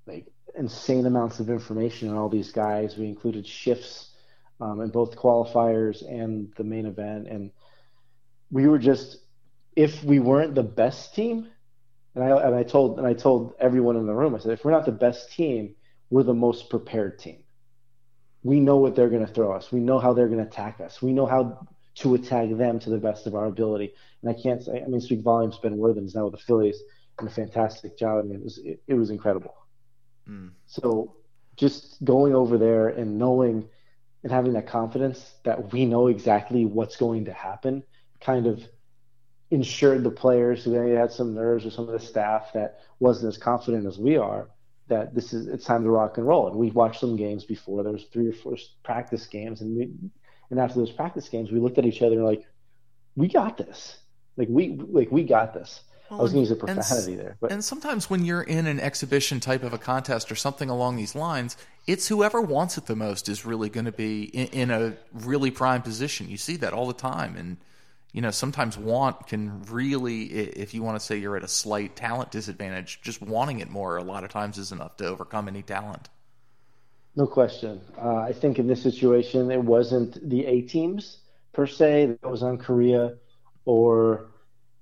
like insane amounts of information on all these guys. We included shifts um, in both qualifiers and the main event, and we were just if we weren't the best team, and I and I told and I told everyone in the room, I said, if we're not the best team, we're the most prepared team we know what they're going to throw us. We know how they're going to attack us. We know how to attack them to the best of our ability. And I can't say, I mean, speak volumes. Ben Worthen is now with the Phillies and a fantastic job. I mean, it was it, it was incredible. Mm. So just going over there and knowing and having that confidence that we know exactly what's going to happen kind of ensured the players who maybe had some nerves or some of the staff that wasn't as confident as we are that this is it's time to rock and roll. And we watched some games before. There was three or four practice games, and we and after those practice games, we looked at each other and like, we got this. Like we like we got this. Well, I was going to use a profanity and, there, but and sometimes when you're in an exhibition type of a contest or something along these lines, it's whoever wants it the most is really going to be in, in a really prime position. You see that all the time, and you know, sometimes want can really, if you want to say you're at a slight talent disadvantage, just wanting it more a lot of times is enough to overcome any talent. No question. Uh, I think in this situation, it wasn't the A teams per se that was on Korea or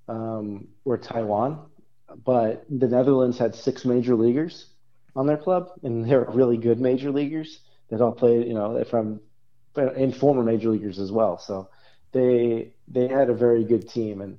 um, or Taiwan, but the Netherlands had six major leaguers on their club, and they're really good major leaguers that all played, you know, from and former major leaguers as well. So they they had a very good team, and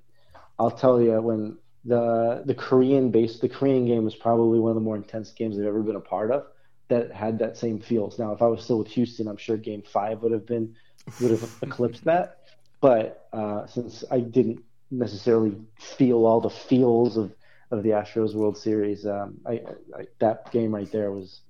I'll tell you when the the Korean base the Korean game was probably one of the more intense games I've ever been a part of that had that same feels. Now, if I was still with Houston, I'm sure Game Five would have been would have eclipsed that. But uh, since I didn't necessarily feel all the feels of, of the Astros World Series, um, I, I, that game right there was,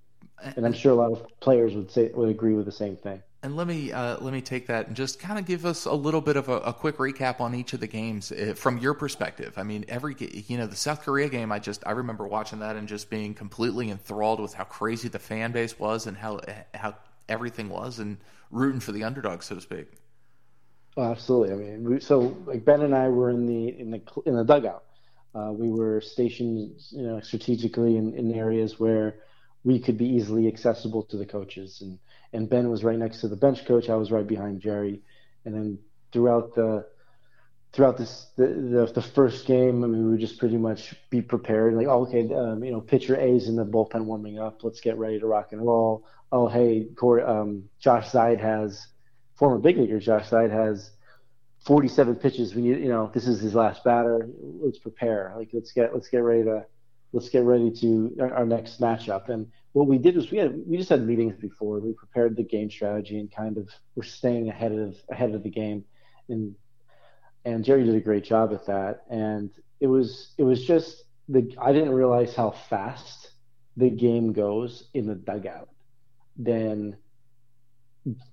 and I'm sure a lot of players would say would agree with the same thing. And let me uh, let me take that and just kind of give us a little bit of a, a, quick recap on each of the games uh, from your perspective. I mean, every you know the South Korea game, I just I remember watching that and just being completely enthralled with how crazy the fan base was and how how everything was and rooting for the underdog, so to speak. Oh, absolutely. I mean, we, so like Ben and I were in the in the in the dugout. Uh, we were stationed, you know, strategically in, in areas where we could be easily accessible to the coaches and and Ben was right next to the bench coach. I was right behind Jerry, and then throughout the throughout this the, the, the first game, I mean, we would just pretty much be prepared. Like, oh, okay, um, you know, pitcher A's in the bullpen warming up. Let's get ready to rock and roll. Oh, hey, Corey, um, Josh Zeid has former big leaguer Josh Zeid has 47 pitches. We need, you know, this is his last batter. Let's prepare. Like, let's get let's get ready to let's get ready to our, next matchup. And what we did was we had we just had meetings before. We prepared the game strategy and kind of were staying ahead of ahead of the game. And and Jerry did a great job at that. And it was it was just the I didn't realize how fast the game goes in the dugout than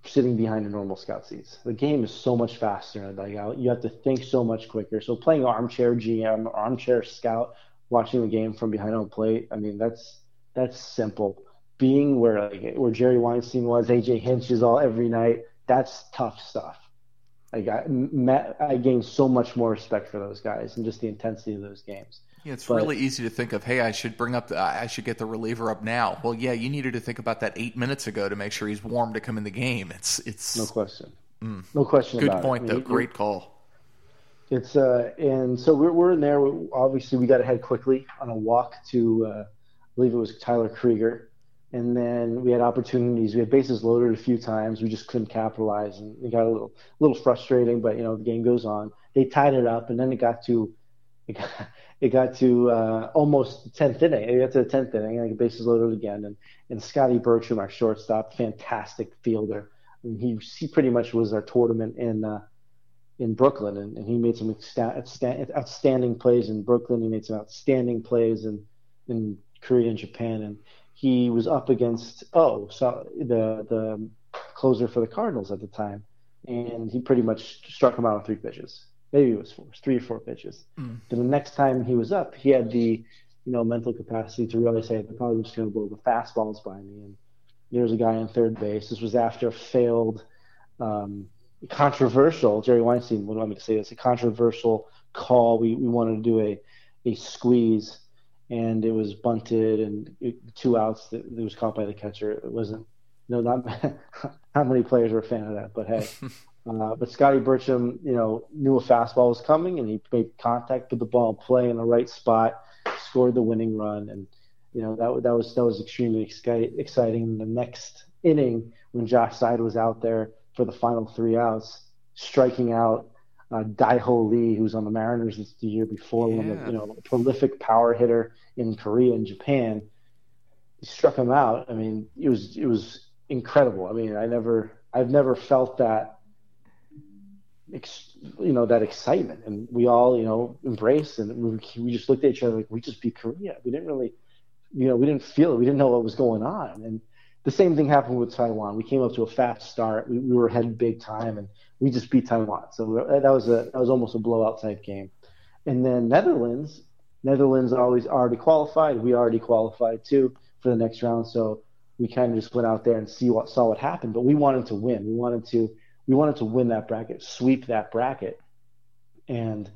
sitting behind a normal scout seats. The game is so much faster in a dugout. You have to think so much quicker. So playing armchair GM, armchair scout, watching the game from behind home plate, I mean that's that's simple. Being where like, where Jerry Weinstein was, AJ Hinch is all every night. That's tough stuff. Like I, met, I gained so much more respect for those guys and just the intensity of those games. Yeah, it's but, really easy to think of, hey, I should bring up, the, I should get the reliever up now. Well, yeah, you needed to think about that eight minutes ago to make sure he's warm to come in the game. It's, it's no question, mm, no question. Good point, it. though. I mean, Great call. It's uh, and so we're we're in there. Obviously, we got to head quickly on a walk to uh, I believe it was Tyler Krieger. And then we had opportunities. We had bases loaded a few times. We just couldn't capitalize, and it got a little, a little frustrating. But you know, the game goes on. They tied it up, and then it got to, it got, (laughs) it got to uh, almost tenth inning. It got to the tenth inning, and the bases loaded again. And and Scotty Burcham, our shortstop, fantastic fielder. I mean, he he pretty much was our tournament in uh, in Brooklyn, and, and he made some outstanding plays in Brooklyn. He made some outstanding plays in in Korea and Japan, and he was up against oh, so the the closer for the Cardinals at the time, and he pretty much struck him out on three pitches. Maybe it was four, three or four pitches. Mm. Then the next time he was up, he had the you know mental capacity to realize, hey, they're probably just going to blow the fastballs by me. And there's a guy on third base. This was after a failed, um, controversial. Jerry Weinstein would want me to say this: a controversial call. We we wanted to do a a squeeze and it was bunted and it, two outs that it was caught by the catcher. It wasn't, you know, not (laughs) how many players were a fan of that, but hey. (laughs) uh, but Scotty Burcham, you know, knew a fastball was coming and he made contact with the ball, play in the right spot, scored the winning run, and you know that that was that was extremely exciting. The next inning, when Josh Zeid was out there for the final three outs, striking out uh, Dae-ho Lee, who's on the Mariners the year before, yeah. one of the, you know, prolific power hitter in Korea and Japan. He struck him out. I mean, it was it was incredible. I mean, I never I've never felt that you know that excitement, and we all you know embraced and we, we just looked at each other like we just beat Korea. We didn't really, you know, we didn't feel it. We didn't know what was going on, and the same thing happened with Taiwan. We came up to a fast start. We, we were ahead big time, and we just beat Taiwan. So uh, that was a that was almost a blowout type game. And then Netherlands, Netherlands always already qualified. We already qualified too for the next round. So we kind of just went out there and see what saw what happened. But we wanted to win. We wanted to we wanted to win that bracket, sweep that bracket, and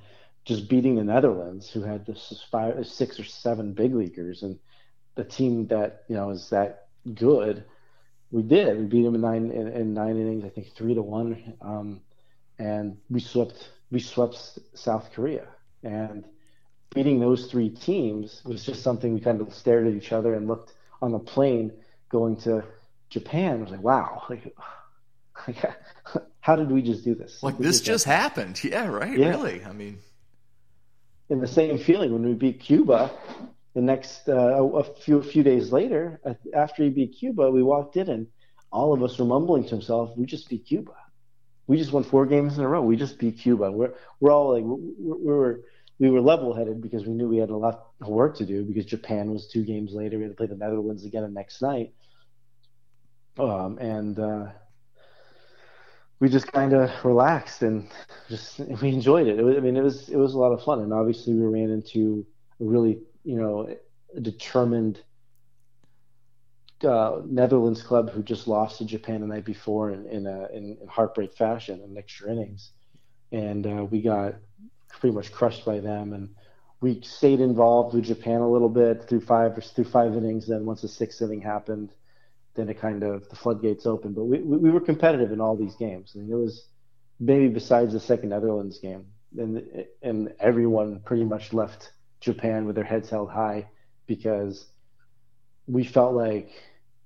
just beating the Netherlands, who had this five, six or seven big leaguers, and the team that you know is that good. We did. We beat them in nine in, in nine innings. I think three to one, um, and we swept we swept South Korea. And beating those three teams was just something we kind of stared at each other and looked on the plane going to Japan. I was like, wow, like, (sighs) (laughs) how did we just do this? Like, this just happened. Yeah, right. Yeah. Really. I mean, in the same feeling when we beat Cuba. The next uh, a few few days later, after we beat Cuba, we walked in and all of us were mumbling to ourselves, "We just beat Cuba. We just won four games in a row. We just beat Cuba." We're we're all like we were we were level headed because we knew we had a lot of work to do because Japan was two games later. We had to play the Netherlands again the next night. Um, and uh, we just kind of relaxed and just we enjoyed it. it was, I mean, it was it was a lot of fun, and obviously we ran into a really you know a determined uh, Netherlands club who just lost to Japan the night before in in, a, in, in heartbreak fashion in extra innings, and uh, we got pretty much crushed by them. And we stayed involved with Japan a little bit through five through five innings. Then once the sixth inning happened, then it kind of the floodgates opened. But we we were competitive in all these games. I mean, it was maybe besides the second Netherlands game, and and everyone pretty much left Japan with their heads held high because we felt like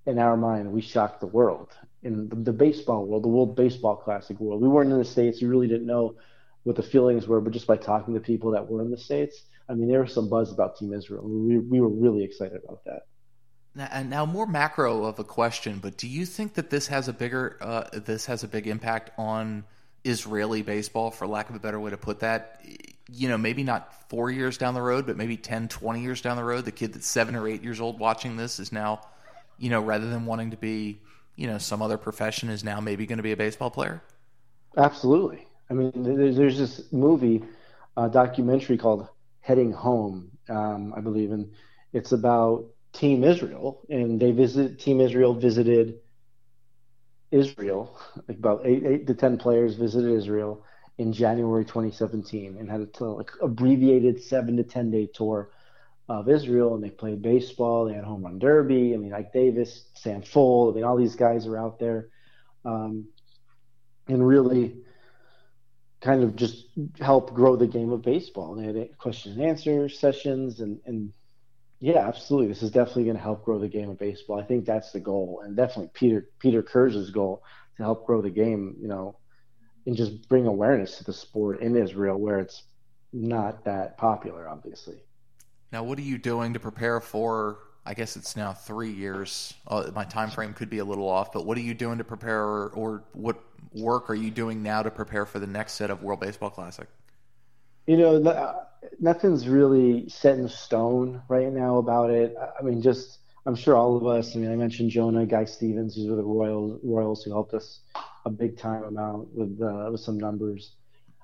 in our mind we shocked the world in the, the baseball world, the World Baseball Classic world. We weren't in the states. We really didn't know what the feelings were, but just by talking to people that were in the states, I mean, there was some buzz about Team Israel. We, we were really excited about that. Now, and now more macro of a question, but do you think that this has a bigger uh, this has a big impact on Israeli baseball, for lack of a better way to put that? You know, maybe not four years down the road, but maybe 10, 20 years down the road, the kid that's seven or eight years old watching this is now, you know, rather than wanting to be, you know, some other profession, is now maybe going to be a baseball player. Absolutely. I mean, there's, there's this movie, uh, documentary called Heading Home, um, I believe, and it's about Team Israel, and they visit Team Israel visited Israel, like about eight, eight to ten players visited Israel in January 2017, and had a like abbreviated seven to ten day tour of Israel, and they played baseball. They had home run derby. I mean, Ike Davis, Sam Fuld. I mean, all these guys are out there, um, and really kind of just help grow the game of baseball. They had question and answer sessions, and and yeah, absolutely, this is definitely going to help grow the game of baseball. I think that's the goal, and definitely Peter Peter Kurz's goal to help grow the game. You know, and just bring awareness to the sport in Israel, where it's not that popular, obviously. Now, what are you doing to prepare for I guess it's now three years. Uh, my time frame could be a little off, but what are you doing to prepare, or, or, what work are you doing now to prepare for the next set of World Baseball Classic? You know, nothing's really set in stone right now about it. I mean, just I'm sure all of us. I mean, I mentioned Jonah, Guy Stevens, who's with the Royals, Royals, who helped us a big time amount with uh, with some numbers.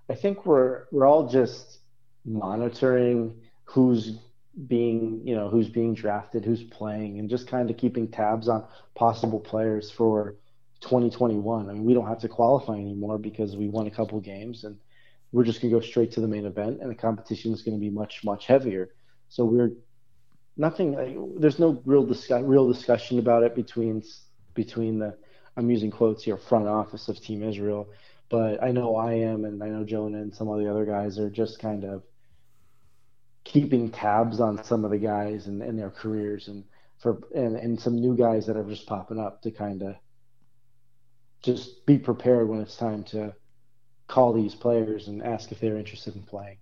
I think we're we're all just monitoring who's being you know who's being drafted, who's playing, and just kind of keeping tabs on possible players for 2021. I mean, we don't have to qualify anymore because we won a couple games, and we're just gonna go straight to the main event, and the competition is going to be much much heavier. So we're nothing. Like, there's no real discuss, real discussion about it between between the I'm using quotes here front office of Team Israel, but I know I am, and I know Jonah and some of the other guys are just kind of keeping tabs on some of the guys and, and their careers and for and, and some new guys that are just popping up to kind of just be prepared when it's time to call these players and ask if they're interested in playing.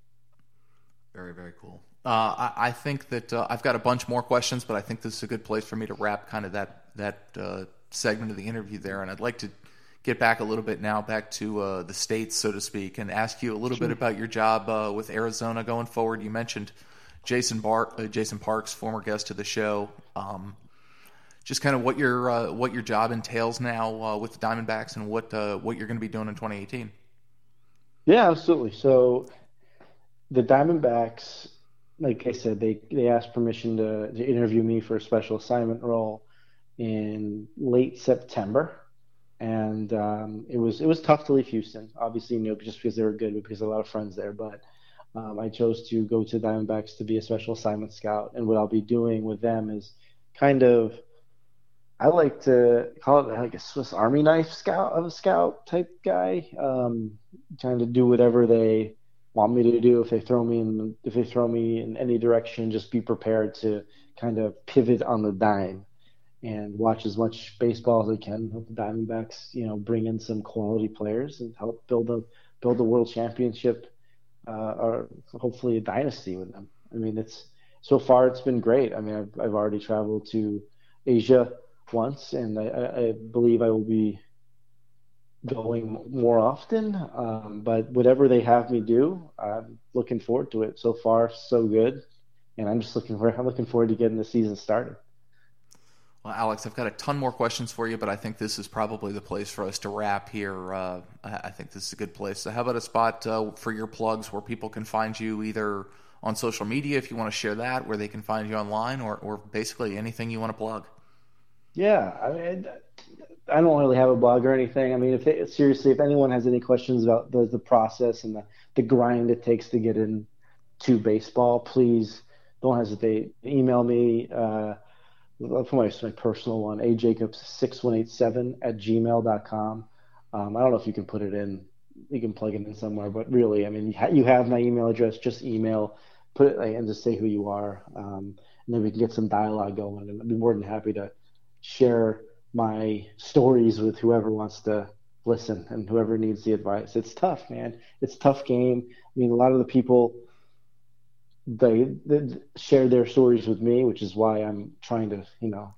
Very, very cool. Uh, I, I, think that uh, I've got a bunch more questions, but I think this is a good place for me to wrap kind of that that uh, segment of the interview there. And I'd like to get back a little bit now, back to uh, the states, so to speak, and ask you a little sure. bit about your job uh, with Arizona going forward. You mentioned Jason Bar- uh, Jason Parks, former guest of the show. Um, just kind of what your uh, what your job entails now uh, with the Diamondbacks and what uh, what you're going to be doing in 2018. Yeah, absolutely. So the Diamondbacks, like I said, they they asked permission to, to interview me for a special assignment role in late September and um, it was it was tough to leave Houston. Obviously, you know, just because they were good, but because a lot of friends there. But um, I chose to go to Diamondbacks to be a special assignment scout, and what I'll be doing with them is kind of I like to call it like a Swiss Army knife scout of a scout type guy. Um, trying to do whatever they want me to do. If they throw me in, if they throw me in any direction, just be prepared to kind of pivot on the dime and watch as much baseball as I can. Help the Diamondbacks, you know, bring in some quality players and help build a build a world championship uh, or hopefully a dynasty with them. I mean, it's so far it's been great. I mean, I've I've already traveled to Asia once, and I, I believe I will be going more often. Um, but whatever they have me do, I'm looking forward to it. So far, so good, and I'm just looking for I'm looking forward to getting the season started. Well, Alex, I've got a ton more questions for you, but I think this is probably the place for us to wrap here. Uh, I think this is a good place. So, how about a spot uh, for your plugs where people can find you either on social media if you want to share that, where they can find you online, or, or basically anything you want to plug? Yeah, I mean, I don't really have a blog or anything. I mean, if they, seriously, if anyone has any questions about the, the process and the, the grind it takes to get into baseball, please don't hesitate. Email me. Uh, for my, my personal one, ajacobs6187 at gmail.com. Um, I don't know if you can put it in, you can plug it in somewhere, but really, I mean, you have my email address, just email, put it and just say who you are. Um, and then we can get some dialogue going. And I'd be more than happy to share my stories with whoever wants to listen and whoever needs the advice. It's tough, man. It's a tough game. I mean, a lot of the people they, they share their stories with me, which is why I'm trying to, you know,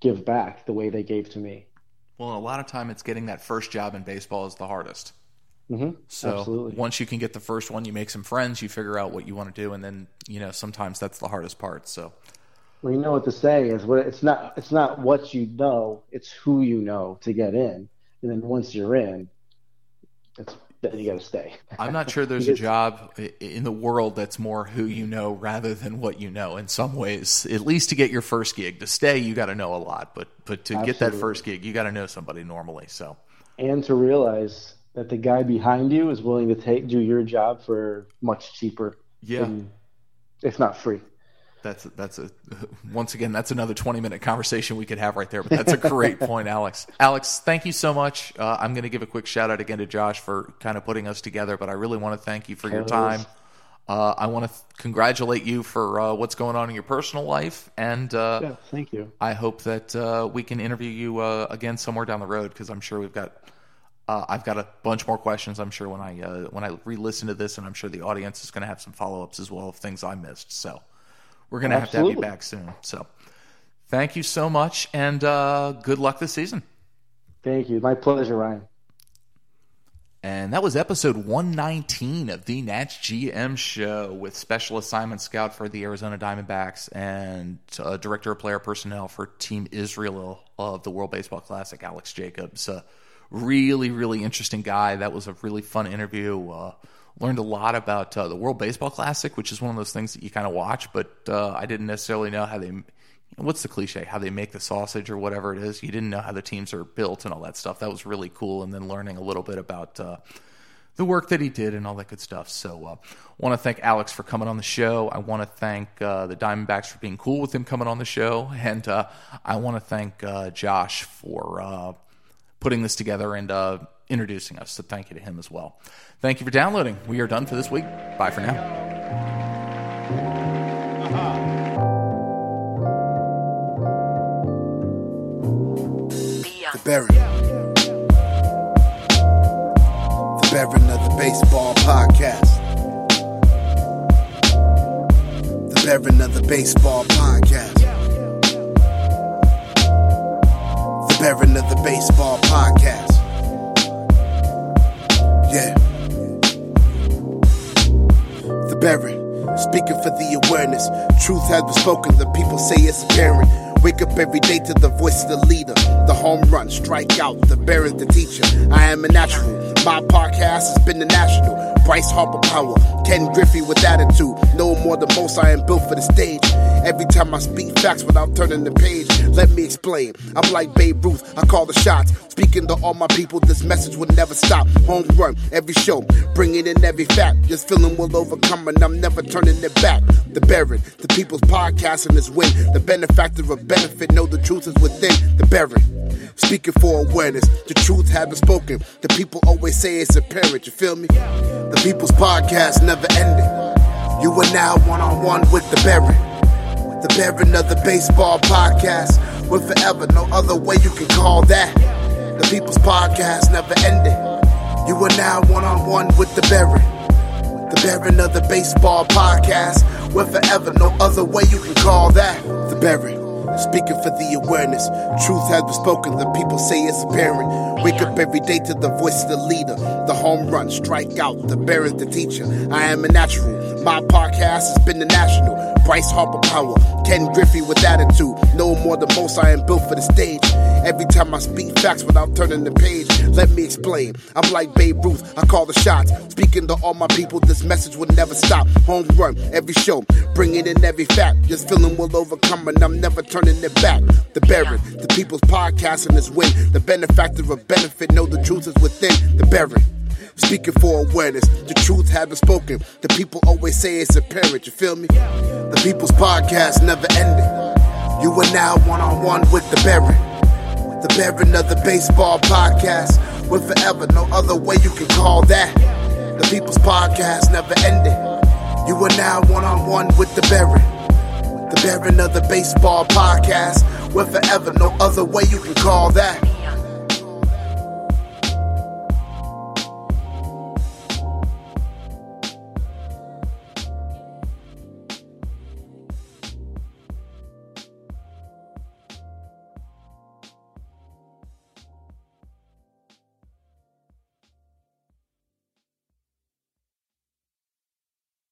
give back the way they gave to me. Well, a lot of time it's getting that first job in baseball is the hardest. Mm-hmm. So Absolutely. once you can get the first one, you make some friends, you figure out what you want to do, and then you know sometimes that's the hardest part. So well, you know what the saying is. What it's not. It's not what you know. It's who you know to get in. And then once you're in, it's then you got to stay. (laughs) I'm not sure there's a job in the world that's more who you know rather than what you know. In some ways, at least to get your first gig, to stay, you got to know a lot. But but to Absolutely. get that first gig, you got to know somebody normally. So and to realize that the guy behind you is willing to take do your job for much cheaper. Yeah, if not free that's that's a (laughs) once again that's another 20 minute conversation we could have right there but that's a great (laughs) point alex alex thank you so much uh, i'm going to give a quick shout out again to josh for kind of putting us together but i really want to thank you for your time uh, i want to th- congratulate you for uh, what's going on in your personal life and uh, yeah, thank you i hope that uh, we can interview you uh, again somewhere down the road because i'm sure we've got I've got a bunch more questions. I'm sure when I when I re-listen to this, and I'm sure the audience is going to have some follow-ups as well of things I missed. So, we're going to have to have you back soon. So thank you so much, and uh, good luck this season. Thank you. My pleasure, Ryan. And that was episode 119 of the Nats GM show with special assignment scout for the Arizona Diamondbacks and uh, director of player personnel for Team Israel of the World Baseball Classic, Alex Jacobs. Uh, really, really interesting guy. That was a really fun interview. Uh, learned a lot about uh, the World Baseball Classic, which is one of those things that you kind of watch, but uh, I didn't necessarily know how they. What's the cliche? How they make the sausage or whatever it is. You didn't know how the teams are built and all that stuff. That was really cool. And then learning a little bit about uh, the work that he did and all that good stuff. So, I uh, want to thank Alex for coming on the show. I want to thank uh, the Diamondbacks for being cool with him coming on the show, and uh, I want to thank uh, Josh for uh, putting this together and uh, introducing us. So, thank you to him as well. Thank you for downloading. We are done for this week. Bye for now. The Baron. The Baron of the Baseball Podcast. The Baron of the Baseball Podcast. The Baron of the Baseball Podcast. Yeah. the Baron. Speaking for the awareness, truth has been spoken, the people say it's apparent. Wake up every day to the voice of the leader, the home run, strike out, the Baron, the teacher. I am a natural. My podcast has been the national Bryce Harper power, Ken Griffey with attitude. No more than most, I am built for the stage. Every time I speak facts without turning the page, let me explain. I'm like Babe Ruth, I call the shots. Speaking to all my people, this message will never stop. Home run, every show, bringing in every fact. This feeling will overcome, and I'm never turning it back. The Baron, the people's podcast, and this win. The benefactor of benefit, know the truth is within. The Baron. Speaking for awareness, the truth has been spoken. The people always say it's apparent, you feel me? The people's podcast never ending. You are now one on one with the Baron. The Baron of the Baseball Podcast. With forever, no other way you can call that. The people's podcast never ending. You are now one on one with the Baron. The Baron of the Baseball Podcast. With forever, no other way you can call that. The Baron. Speaking for the awareness, truth has been spoken. The people say it's apparent. Wake up every day to the voice of the leader, the home run, strike out, the bear the teacher. I am a natural. My podcast has been the national. Bryce Harper power, Ken Griffey with attitude. No more than most, I am built for the stage. Every time I speak facts without turning the page, let me explain. I'm like Babe Ruth, I call the shots. Speaking to all my people, this message will never stop. Home run, every show, bringing in every fact. This feeling will overcome, and I'm never turning it back. The Baron, the people's podcast, and this win. The benefactor of benefit, know the truth is within. The Baron. Speaking for awareness, the truth has been spoken. The people always say it's apparent, you feel me? The people's podcast never ending. You are now one on one with the Baron. The Baron of the Baseball Podcast. With forever, no other way you can call that. The people's podcast never ending. You are now one on one with the Baron. The Baron of the Baseball Podcast. With forever, no other way you can call that.